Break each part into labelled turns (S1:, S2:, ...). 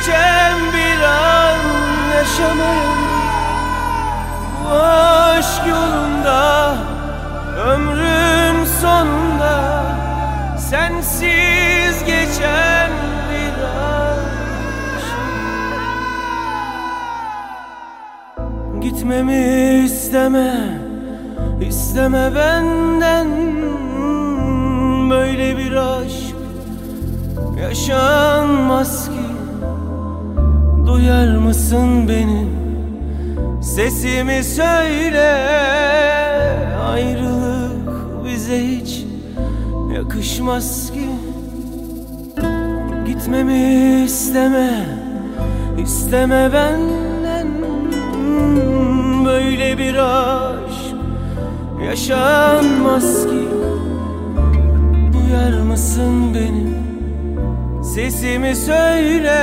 S1: geçen bir an yaşamayalım Bu aşk yolunda ömrün sonunda. Sensiz geçen bir an Gitmemi isteme isteme benden. Böyle bir aşk yaşanmaz ki. Duyar mısın beni? Sesimi söyle. Ayrılık bize hiç yakışmaz ki. Gitmemi isteme. İsteme benden. Böyle bir aşk yaşanmaz ki Sesimi söyle.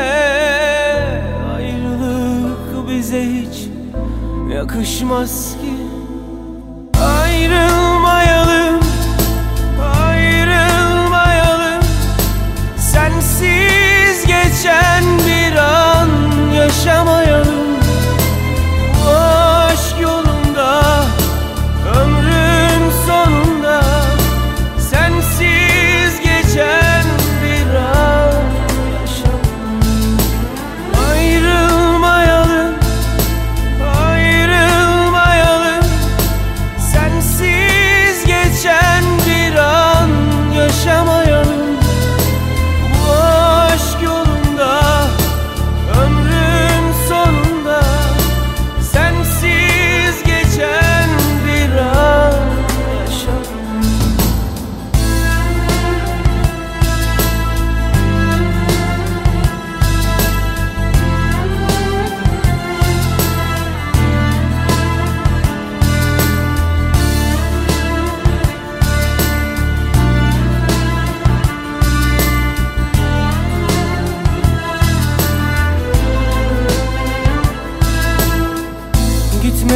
S1: Ayrılık bize hiç yakışmaz ki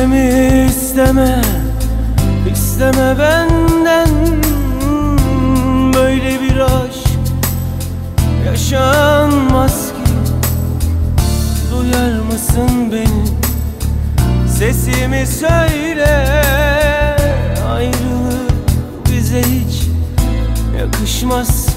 S1: Gitmemi isteme? İsteme benden Böyle bir aşk yaşanmaz ki. Duyar mısın beni? Sesimi söyle Ayrılık bize hiç yakışmaz